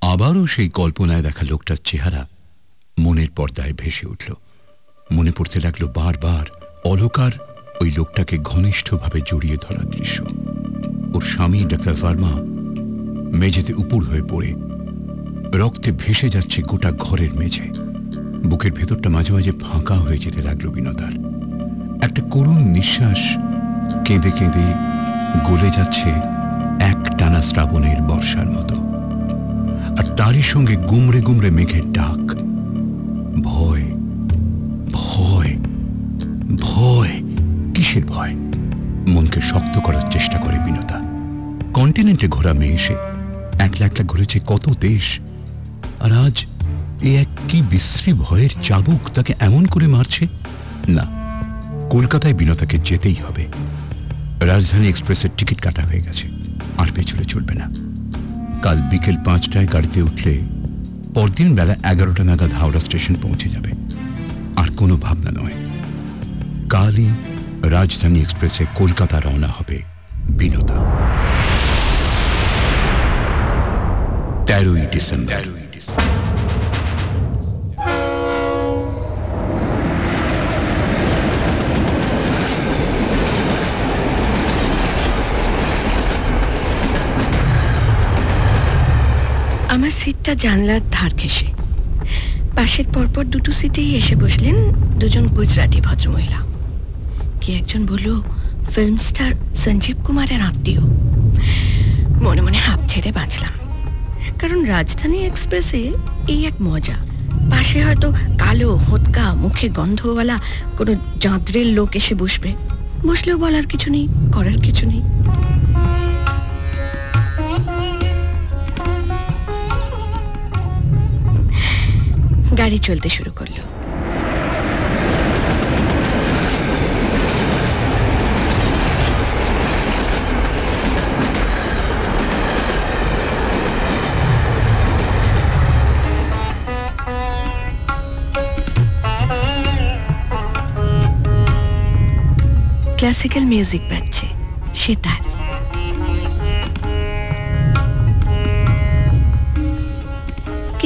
আবারও সেই কল্পনায় দেখা লোকটার চেহারা মনের পর্দায় ভেসে উঠল। মনে পড়তে লাগল বারবার অলকার ওই লোকটাকে ঘনিষ্ঠভাবে জড়িয়ে ধরার দৃশ্য। ওর স্বামী ডাক্তার ফার্মা মেঝেতে উপুর হয়ে পড়ে। রক্তে ভেসে যাচ্ছে গোটা ঘরের মেঝে। বুকের ভেতরটা মাঝে মাঝে ফাঁকা হয়ে যেতে লাগল বিনতার একটা করুণ নিঃশ্বাস কেঁদে কেঁদে গলে যাচ্ছে এক টানা শ্রাবণের বর্ষার মতো। আর তারই সঙ্গে গুমড়ে গুমড়ে মেঘের ডাক। ভয় ভয় ভয়। কিসের ভয়? মনকে শক্ত করার চেষ্টা করে বিনতা কন্টিনেন্টে ঘোরা মেয়ে এসে একলা একলা ঘুরেছে কত দেশ। আর আজ এ এক কি বিশ্রী ভয়ের চাবুক তাকে এমন করে মারছে? না কলকাতায় বিনতাকে যেতেই হবে। রাজধানী এক্সপ্রেসের টিকিট কাটা হয়ে গেছে। আর পেছনে চলবে না। কাল বিকেল পাঁচটায় গাড়িতে উঠলে পরদিন বেলা এগারোটা নাগাদ হাওড়া স্টেশন পৌঁছে যাবে। আর কোনো ভাবনা নয়। কালই রাজধানী এক্সপ্রেসে কলকাতা রওনা হবে বিনোদা। তেরোই ডিসেম্বর। আমার সিটটা জানলার ধার ঘেসে পাশের পরপর দুটো সিটেই এসে বসলেন দুজন গুজরাটি ভদ্রমহিলা। কে একজন বলল, ফিল্ম স্টার সঞ্জীব কুমারের আত্মীয়। মনে মনে হাঁপ ছেড়ে বাঁচলাম। কারণ রাজধানী এক্সপ্রেসে এই এক মজা। পাশে হয়তো কালো, হোতকা, মুখে গন্ধওয়ালা কোনো জাঁদরের লোক এসে বসবে। বসলেও বলার কিছু নেই, করার কিছু নেই। গাড়ি চলতে শুরু করল। ক্লাসিক্যাল মিউজিক বাজছে সেতার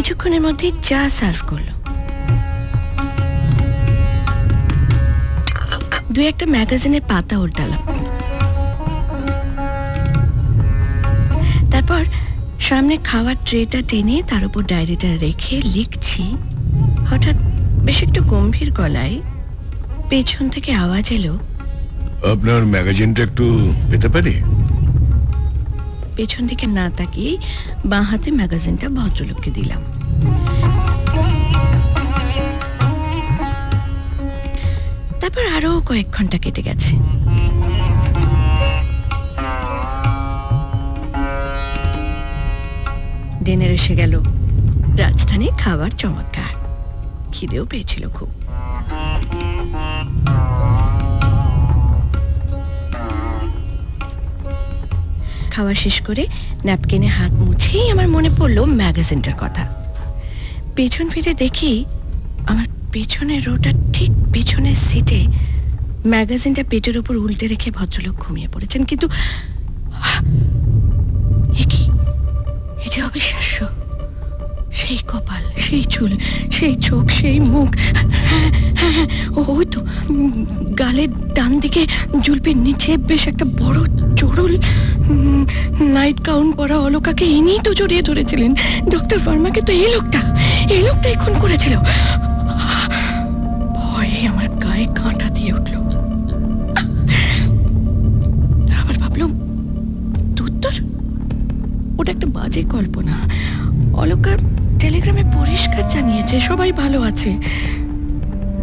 কিছুক্ষণের মধ্যে চা সার্ভ করল। দু একটা ম্যাগাজিনের পাতা উল্টালাম তারপর সামনে খাওয়ার ট্রেটা টেনে তার উপর ডায়েরিটা রেখে লিখছি হঠাৎ বেশ একটু গম্ভীর গলায় পেছন থেকে আওয়াজ এলো আপনার ম্যাগাজিনটা একটু পেতে পারি? পেছন দিকে না তাকিয়ে বাঁ হাতে ম্যাগাজিনটা ভদ্রলোককে দিলাম। তারপর আরও কয়েক ঘণ্টা কেটে গেছে। ডিনার এসে গেল। রাজধানী খাবার চমৎকার। খিদেও পেয়েছিল খুব। খাওয়া শেষ করে ন্যাপকিনে হাত মুছেই আমার মনে পড়ল ম্যাগাজিনটার কথা। পেছন ফিরে দেখি আমার পেছনের রোটার ঠিক পেছনের সিটে ম্যাগাজিনটা পেটের উপর উল্টে রেখে ভদ্রলোক ঘুমিয়ে পড়েছেন। কিন্তু এ কি? এ যে অবিশ্বাস্য। সেই কপাল সেই চুল সেই চোখ সেই মুখ। হ্যাঁ, হ্যাঁ, হ্যাঁ, ওই তো গালের ডান দিকে জুলপির নিচে বেশ একটা বড় চড়ুল নাইট গাউন পরা অলকাকে ইনিই তো জড়িয়ে ধরেছিলেন। ডক্টর ভার্মাকে তো এই লোকটা। এই লোকটাই খুন করেছিল। ভয়ে আমার গায়ে কাঁটা দিয়ে উঠল। আবার ভাবলাম উত্তর ওটা একটা বাজে কল্পনা। অলকার টেলিগ্রামে পরিষ্কার জানিয়েছে, সবাই ভালো আছে।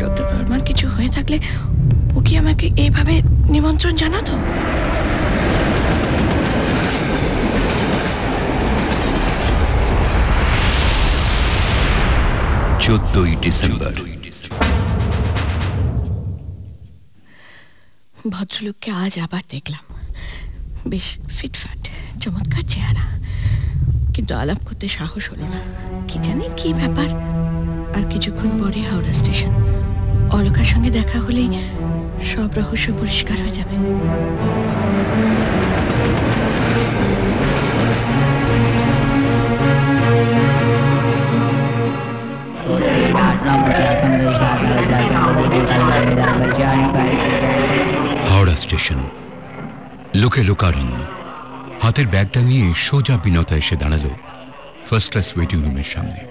ডক্টর বর্মার কিছু হয়ে থাকলে ও কি আমাকে এইভাবে নিমন্ত্রণ জানাতো? চোদ্দই ডিসেম্বর। ভদ্রলোককে আজ আবার দেখলাম। বেশ ফিটফাট, চমৎকার চেহারা। কিন্তু আলাপ করতে সাহস হলো না। কি জানি কি ব্যাপার। আর কিছুক্ষণ পরে হাওড়া স্টেশন। অলকার সঙ্গে দেখা হলেই সব রহস্য পরিষ্কার হয়ে যাবে। হাওড়া স্টেশন। লোকে লোকারণ্য। হাতের ব্যাগটা নিয়ে সোজা বিনতা এসে দাঁড়াল ফার্স্ট ক্লাস ওয়েটিং রুমের সামনে।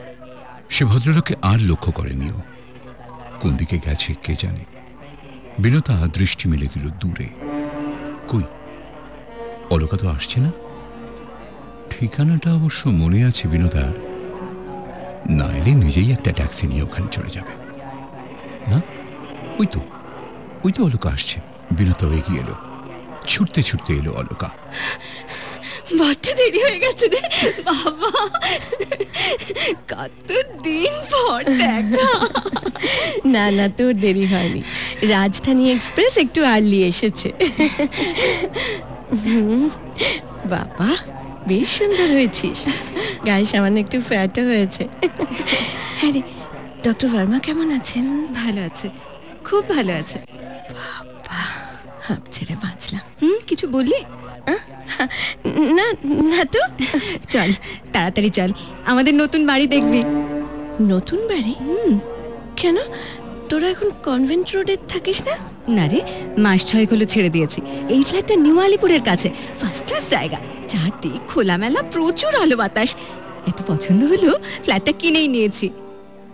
সে ভদ্রলোককে আর লক্ষ্য করেনিও। কোন দিকে গেছে কে জানে। বিনতা দৃষ্টি মেলে দিল দূরে। কই? অলকা তো আসছে না? ঠিকানাটা অবশ্য মনে আছে বিনোদার না এলে নিজেই একটা ট্যাক্সি নিয়ে ওখানে চলে যাবে। না? ওই তো ওই তো অলকা আসছে। বিনোদাও এগিয়ে এলো। ছুটতে ছুটতে এলো অলকা। বড্ড দেরি হয়ে গেছে রে বাবা। কত দিন পর দেখা। না না তোর দেরি হয়নি। রাজধানী এক্সপ্রেস একটু আর্লি এসেছে। হুম, বাবা বেশ সুন্দর হয়েছিস। গায়ে সামান্য একটু ফ্যাটও হয়েছে। হ্যাঁ রে ডক্টর বর্মা কেমন আছেন? ভালো আছে। খুব ভালো আছে। হাঁপ ছেড়ে বাঁচলাম। হুম কিছু বললি? না না তো। চল তাড়াতাড়ি চল। আমাদের নতুন বাড়ি দেখবি। নতুন বাড়ি? কেন? তোরা এখন কনভেন্ট রোডে থাকিস না? না রে মাস ছয়েক হলো ছেড়ে দিয়েছি। এই ফ্ল্যাটটা নিউ আলিপুরের কাছে ফার্স্ট ক্লাস জায়গা। চারদিক খোলামেলা প্রচুর আলো বাতাস। এত পছন্দ হলো ফ্ল্যাটটা কিনেই নিয়েছি।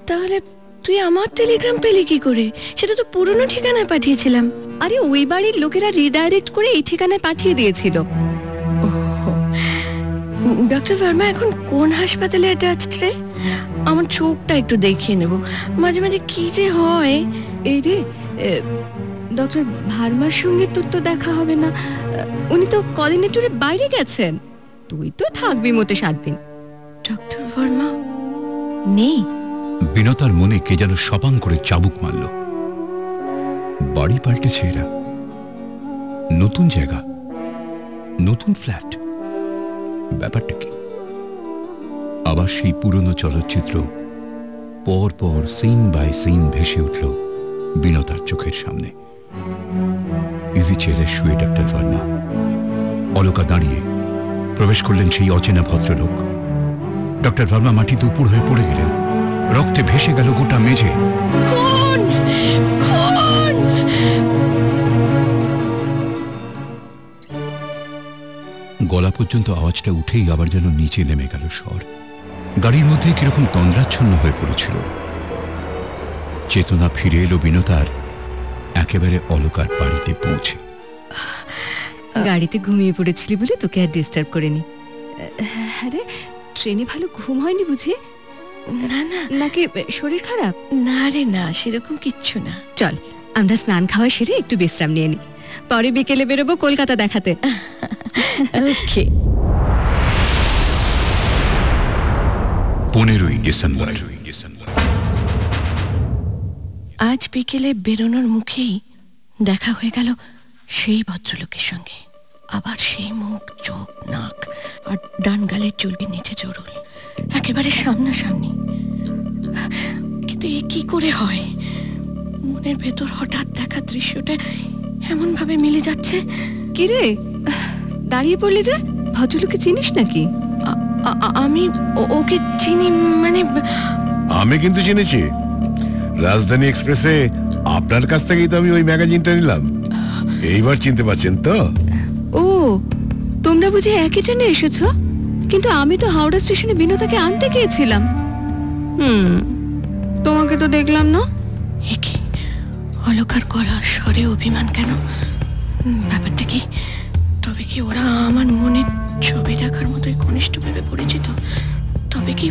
তাহলে তুই আমার টেলিগ্রাম পেলি কি করে? সেটা তো পুরনো ঠিকানায় পাঠিয়েছিলাম। আরে ওই বাড়ির লোকেরা রিডাইরেক্ট করে এই ঠিকানায় পাঠিয়ে দিয়েছিল। ডক্টর ভার্মা, এখন কোন হাসপাতালে অ্যাটাচড রে? আমার চোখটা একটু দেখিয়ে নেব। মাঝে মাঝে কি যে হয়। এই রে ডক্টর ভার্মার সঙ্গে তোর তো দেখা হবে না। উনি তো কোঅর্ডিনেটরের বাইরে গেছেন। তুই তো থাকবি মোটে সাত দিন। ডক্টর ভার্মা? নেই। বিনতার মনে কে যেন সপাং করে চাবুক মারল। বাড়ি পাল্টেছে এরা নতুন জায়গা। নতুন ফ্ল্যাট। ব্যাপারটা কি? আবার সেই পুরনো চলচ্চিত্র পর পর সিন বাই সিন ভেসে উঠল বিনতার চোখের সামনে। ইজি চেয়ারে শুয়ে ডাক্তার ভার্মা। অলকা দাঁড়িয়ে প্রবেশ করলেন সেই অচেনা ভদ্রলোক। ডক্টর ভার্মা মাটিতে উপর হয়ে পড়ে গেলেন। রক্তে ভেসে গেল গোটা মেঝে। গলা পর্যন্ত আওয়াজটা উঠেই আবার যেন নিচে নেমে গেল স্বর। গাড়ির মধ্যে কীরকম তন্দ্রাচ্ছন্ন হয়ে পড়েছিল। চেতনা ফিরে এলো বিনতার একেবারে অলকার বাড়িতে পৌঁছে। গাড়িতে ঘুমিয়ে পড়েছিলি বলে তোকে আর ডিস্টার্ব করিনি। আরে ট্রেনে ভালো ঘুম হয়নি বুঝি? না না। নাকি শরীর খারাপ? না রে না সেরকম কিচ্ছু না। চল আমরা স্নান খাওয়া সেরে একটু বিশ্রাম নিয়ে নি। পরে বিকেলে বেরোবো কলকাতা দেখাতে। ওকে। পনেরোই ডিসেম্বর। আজ বিকেলে বেরোনোর মুখেই দেখা হয়ে গেল সেই ভদ্রলোকের সঙ্গে। আবার সেই মুখ চোখ নাক আর ডান গালের চুলবি নিচে জড়ুল। একেবারে সামনাসামনি। কিন্তু এ কি করে হয়? মনের ভেতর হঠাৎ দেখা দৃশ্যটা এমন ভাবে মিলে যাচ্ছে। কি রে? দাঁড়িয়ে পড়লি যে? ভদ্রলোকে চিনিস নাকি? আমি ও- ওকে চিনি মানে আমি কিন্তু চিনেছি। রাজধানী এক্সপ্রেসে আপনার কাছ থেকেই তো আমি ওই ম্যাগাজিনটা নিলাম। এইবার চিনতে পারছেন তো? ও তোমরা বুঝি একই জন্য এসেছ? কিন্তু আমি তো হাওড়া স্টেশনে বিনোদাকে আনতে গিয়েছিলাম। হুম। তোমাকে তো দেখলাম না। এ কি? অলকার গলা স্বরে অভিমান কেন? ব্যাপারটা কি? তবে কি ওরা আমার মনে ছবি দেখার মতোই ঘনিষ্ঠ ভেবে পরিচিত? তবে কি?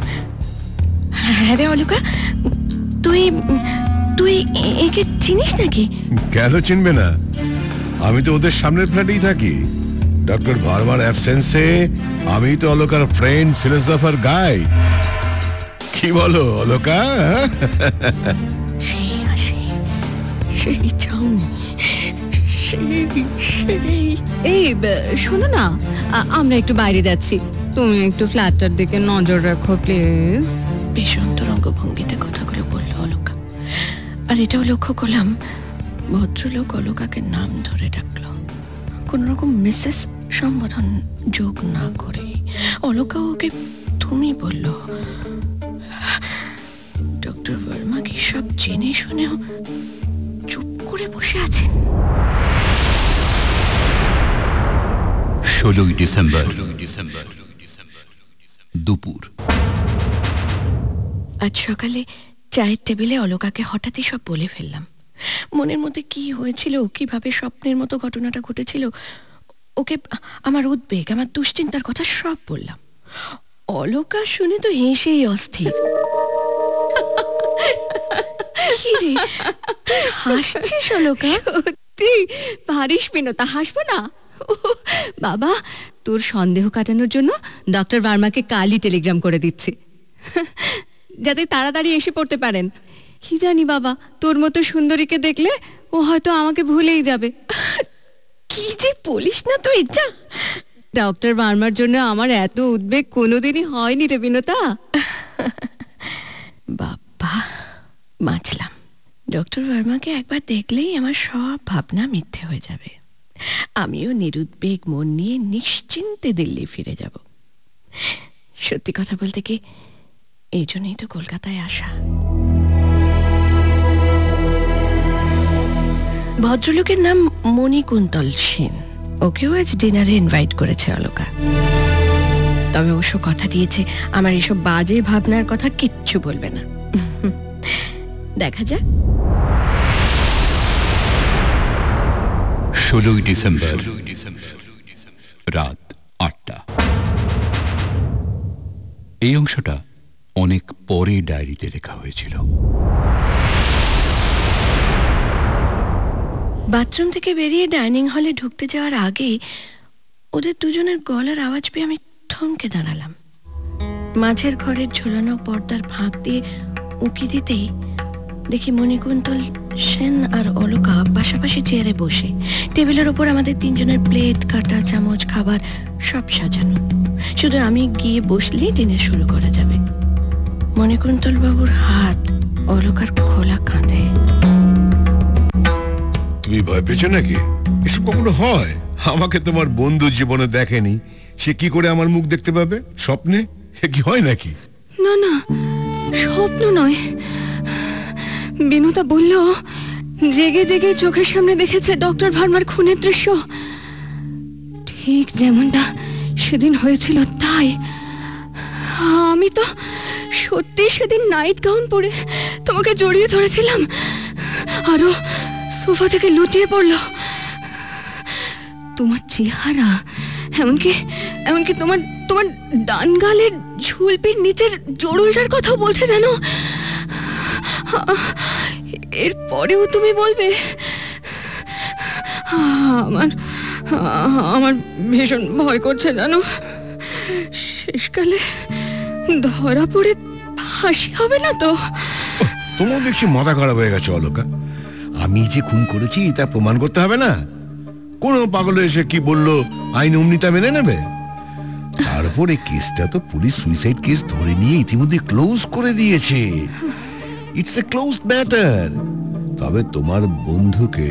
হ্যাঁ রে অলোকা তুই তুই এ- একে চিনিস নাকি? কেন চিনবে না? আমি তো ওদের সামনের ফ্ল্যাটেই থাকি। ডক্টর ভার্মার অ্যাবসেন্সে আমি তো অলোকার ফ্রেন্ড ফিলোসফার গাই কি বলো অলোকা? হ্যাঁ? সেই হাসি সেই চাউনি সেই সেই। এই শোনো না আমরা একটু বাইরে যাচ্ছি। তুমি একটু ফ্ল্যাটটার দিকে নজর রাখো প্লিজ বেশ অন্তরঙ্গ ভঙ্গিতে কথাগুলো বলল অলোকা। আর এটাও লক্ষ্য করলাম ভদ্রলোক অলোকাকে নাম ধরে ডাকলো। কোন রকম মিসেস সম্বোধন যোগ না করে অলোকা ওকে তুমি বলল ডক্টর বর্মা কি সব জেনে শুনেও চুপ করে বসে আছেন? ষোলোই ডিসেম্বর দুপুর। আজ সকালে চায়ের টেবিলে অলোকাকে হঠাৎই সব বলে ফেললাম। মনের মধ্যে কি হয়েছিল কীভাবে স্বপ্নের মতো ঘটনাটা ঘটেছিল ওকে আমার উদ্বেগ, আমার দুশ্চিন্তার কথা সব বললাম। অলোকা শুনে তো হেসেই অস্থির। হাসছিস অলোকা? সত্যি? পারিস বিনতা হাসবো না? বাবা, তোর সন্দেহ কাটানোর জন্য ডক্টর বার্মাকে কালই টেলিগ্রাম করে দিচ্ছি। যাতে তাড়াতাড়ি এসে পড়তে পারেন। কি জানি বাবা, তোর মতো সুন্দরীকে দেখলে ও হয়তো আমাকে ভুলেই যাবে। কি যে বলিস না তুই যা। ডক্টর বার্মার জন্য আমার এত উদ্বেগ কোনোদিনই হয়নি রে বিনতা বাবা বাঁচলাম। ডক্টর ভার্মাকে একবার দেখলেই আমার সব ভাবনা মিথ্যে হয়ে যাবে। আমিও নিরুদ্বেগ মন নিয়ে নিশ্চিন্তে দিল্লি ফিরে যাব। সত্যি কথা বলতে কি এই জন্যই তো কলকাতায় আসা। ভদ্রলোকের নাম মণিকুন্তল সেন। ওকেও আজ ডিনারে ইনভাইট করেছে অলোকা তবে অবশ্য কথা দিয়েছে, আমার এসব বাজে ভাবনার কথা কিচ্ছু বলবে না। দেখা যাক। ষোলোই ডিসেম্বর, রাত আটটা। এই অংশটা অনেক পরে ডায়েরিতে লেখা হয়েছিল। বাথরুম থেকে বেরিয়ে ডাইনিং হলে ঢুকতে যাওয়ার আগে ওদের দুজনের গলার আওয়াজ পেয়ে আমি থমকে দাঁড়ালাম। মাঝের ঘরের ঝোলানো পর্দার ফাঁক দিয়ে উঁকি দিতেই দেখি মণিকুন্তল, সেন আর অলোকা পাশাপাশি চেয়ারে বসে। টেবিলের ওপর আমাদের তিনজনের প্লেট, কাটা, চামচ, খাবার সব সাজানো। শুধু আমি গিয়ে বসলেই ডিনার শুরু করা যাবে। মণিকুন্তল বাবুর হাত অলোকার খোলা কাঁধে। তুমি ভয় পেয়েছ নাকি? এসব কখনো হয়? আমাকে তোমার বন্ধু জীবনে দেখেনি। সে কি করে আমার মুখ দেখতে পাবে? স্বপ্নে? কি হয় নাকি? না না, স্বপ্ন নয়। বিনুতা বলল, জেগে জেগে চোখের সামনে দেখেছে ডক্টর ভার্মার খুনের দৃশ্য। ঠিক যেমনটা সেদিন হয়েছিল তাই। আমি তো সত্যি সেদিন নাইট গাউন পরে তোমাকে জড়িয়ে ধরেছিলাম। আরও সোফা থেকে লুটিয়ে পড়ল। তোমার চেহারা, এমনকি এমনকি তোমার তোমার ডান গালের ঝুলপির নিচের জড়ুলটার কথা বলছে জানো? এরপরেও তুমি বলবে, আমার আমার ভীষণ ভয় করছে জানো? শেষকালে ধরা পড়ে ফাঁসি হবে না তো? তোমার দেখছি মাথা খারাপ হয়ে গেছে, অলোকা। আমি যে খুন করেছি তা প্রমাণ করতে হবে না। কোন পাগল এসে কি বলল, আইন অমনি তা মেনে নেবে? তারপরে কেসটা তো পুলিশ সুইসাইড কেস ধরে নিয়ে ইতিমধ্যে ক্লোজ করে দিয়েছে। ইটস এ ক্লোজ ম্যাটার তবে তোমার বন্ধুকে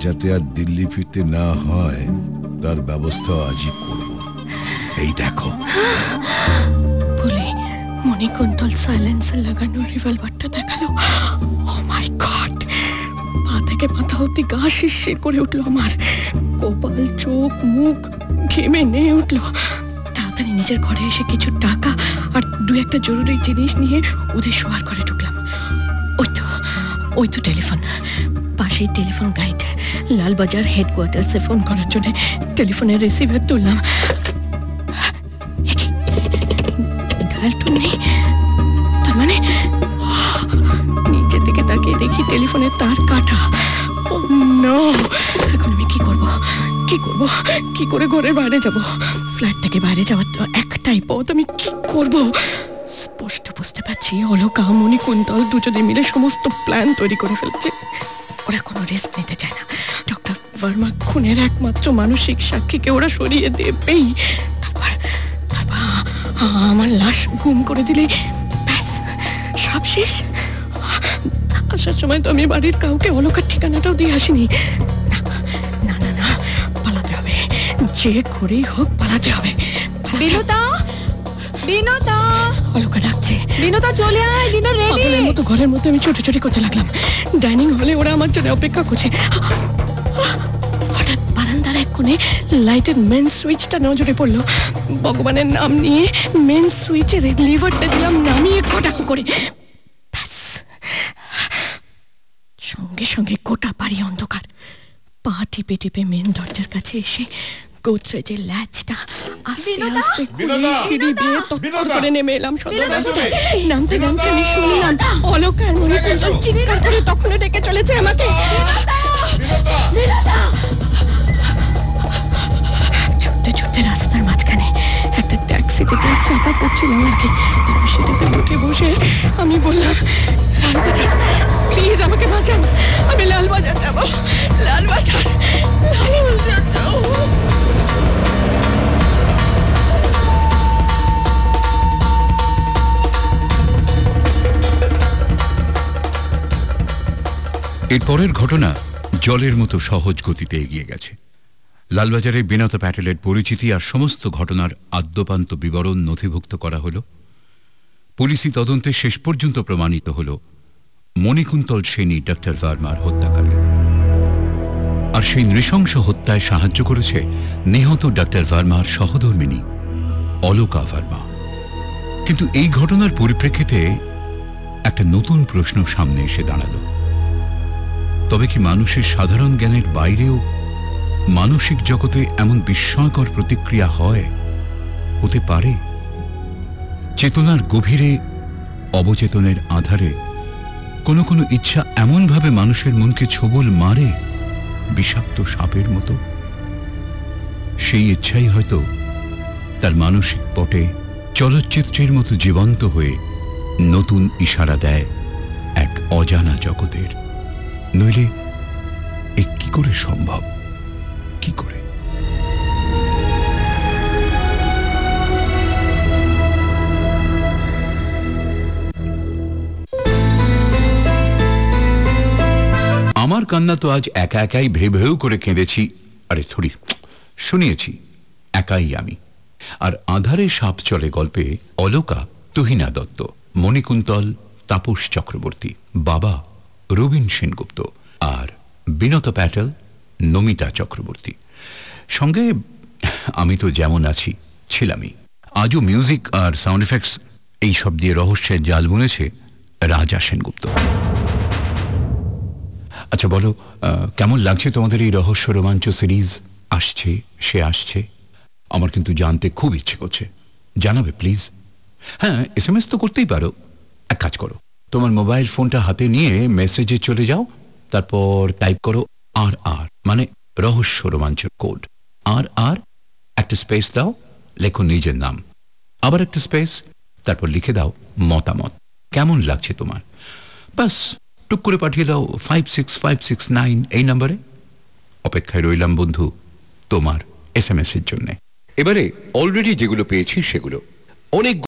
যাতে আর দিল্লি ফিরতে না হয়, তার ব্যবস্থা আজই করব। এই দেখো। বলে মণিকুন্তল সাইলেন্সার লাগানো রিভলভারটা দেখাল। ও মাই গড থেকে মাথা অব্দি গা শিরশির করে উঠল আমার। কপাল, চোখ, মুখ ঘেমে নেয়ে উঠল। তাড়াতাড়ি নিজের ঘরে এসে কিছু টাকা আর দু একটা জরুরি জিনিস নিয়ে ওদের শোয়ার ঘরে ঢুকলাম। ওই তো ওই তো টেলিফোন। পাশেই টেলিফোন গাইড। লালবাজার হেডকোয়ার্টার্সে ফোন করার জন্য টেলিফোনের রিসিভার তুললাম। তার মানে নিচের দিকে তাকিয়ে দেখি টেলিফোনের তার কাটা। নো। এখন আমি কি করব? কি করব? কি করে ঘরের বাইরে যাব? ফ্ল্যাট থেকে বাইরে যাওয়ার তো একটাই পথ। আমি কি করব? স্পষ্ট বুঝতে পারছি, অলকা মণি কুন্তল দুজনে মিলে সমস্ত প্ল্যান তৈরি করে ফেলেছে। ওরা কোনো রিস্ক নিতে চায় না। ডক্টর ভার্মা খুনের একমাত্র মানসিক সাক্ষীকে ওরা সরিয়ে দেবেই। তারপর তারপর আমার লাশ গুম করে দিলে ব্যাস, সব শেষ। আসার সময় তো আমি বাড়ির কাউকে অলকার ঠিকানাটাও দিয়ে আসিনি। না না না পালাতে হবে। যে করেই হোক পালাতে হবে। বিনুতা বিনুতা। অলকা ডাকছে। বিনুতা চলে আয় দিনো রেডি পাগলের মতো ঘরের মধ্যে আমি ছোটাছুটি করতে লাগলাম। ডাইনিং হলে ওরা আমার জন্য অপেক্ষা করছে। হঠাৎ বারান্দার এক কোণে লাইটের মেন সুইচটা নজরে পড়ল। ভগবানের নাম নিয়ে মেন সুইচের লিভারটা দিলাম নামিয়ে গোটা করে ব্যাস সঙ্গে গোটা বাড়ি অন্ধকার। পা টিপে টিপে মেন দরজার কাছে এসে গোদরেজের ল্যাচটা আস্তে আস্তে খুলে সিঁড়ি দিয়ে বিনোদা! করে নেমে এলাম সদর রাস্তায়। নামতে নামতে আমি শুনলাম অলকার মণিকুঞ্জন চিৎকার করে তখনও ডেকে চলেছে আমাকে। ছুটতে ছুটতে রাস্তার মাঝখানে একটা ট্যাক্সিতে চাপা পড়ছিলাম আর কি তারপর সেটাতে উঠে বসে আমি বললাম লালবাজার প্লিজ আমাকে বাঁচান। আমি লালবাজার যাব। লালবাজার লালবাজার যাব। এর পরের ঘটনা জলের মতো সহজ গতিতে এগিয়ে গেছে। লালবাজারে বিনত প্যাটেলের পরিচিতি আর সমস্ত ঘটনার আদ্যপান্ত বিবরণ নথিভুক্ত করা হলো। পুলিশি তদন্তে শেষ পর্যন্ত প্রমাণিত হল মণিকুন্তল সেনী ডক্টর ভার্মার হত্যাকারী। আর সেই নৃশংস হত্যায় সাহায্য করেছে নিহত ডক্টর ভার্মার সহধর্মিনী অলকা ভার্মা। কিন্তু এই ঘটনার পরিপ্রেক্ষিতে একটা নতুন প্রশ্ন সামনে এসে দাঁড়াল। তবে কি মানুষের সাধারণ জ্ঞানের বাইরেও মানসিক জগতে এমন বিস্ময়কর প্রতিক্রিয়া হয়? হতে পারে। চেতনার গভীরে অবচেতনের আধারে কোনো কোনো ইচ্ছা এমনভাবে মানুষের মনকে ছবল মারে, বিষাক্ত সাপের মতো। সেই ইচ্ছাই হয়তো তার মানসিক পটে চলচ্চিত্রের মতো জীবন্ত হয়ে নতুন ইশারা দেয় এক অজানা জগতের। নইলে এ কি করে সম্ভব? কি করে? আমার কান্না তো আজ একা একাই ভেউ ভেউ করে কেঁদেছি। আরে থরি, শুনিয়েছি, একাই আমি। আর আধারে সাপ চলে গল্পে অলকা তুহিনা দত্ত, মণিকুন্তল তাপস চক্রবর্তী, বাবা রবীন সেনগুপ্ত আর বিনত প্যাটেল, নমিতা চক্রবর্তী। সঙ্গে আমি তো যেমন আছি, ছিলামই। আজও মিউজিক আর সাউন্ড এফেক্টস এই সব দিয়ে রহস্যের জাল বুনেছে রাজা সেনগুপ্ত। আচ্ছা বলো কেমন লাগছে তোমাদের এই রহস্য রোমাঞ্চ সিরিজ? আসছে, সে আসছে। আমার কিন্তু জানতে খুব ইচ্ছে করছে। জানাবে, প্লিজ। হ্যাঁ এস এম এস তো করতেই পারো। এক কাজ করো, তোমার মোবাইল ফোনটা হাতে নিয়ে মেসেজে চলে যাও, তারপর টাইপ করো আর আর মানে রহস্য রোমাঞ্চ কোড। আর আর, একটা স্পেস দাও, লেখো নিজের নাম। আবার একটা স্পেস, তারপর লিখে দাও মতামত। কেমন লাগছে তোমার? বাস টুক করে পাঠিয়ে দাও five six five six nine এই নাম্বারে। অপেক্ষায় রইলাম বন্ধু, তোমার এস এম এস এর জন্যে। এবারে অলরেডি যেগুলো পেয়েছি সেগুলো। অনেক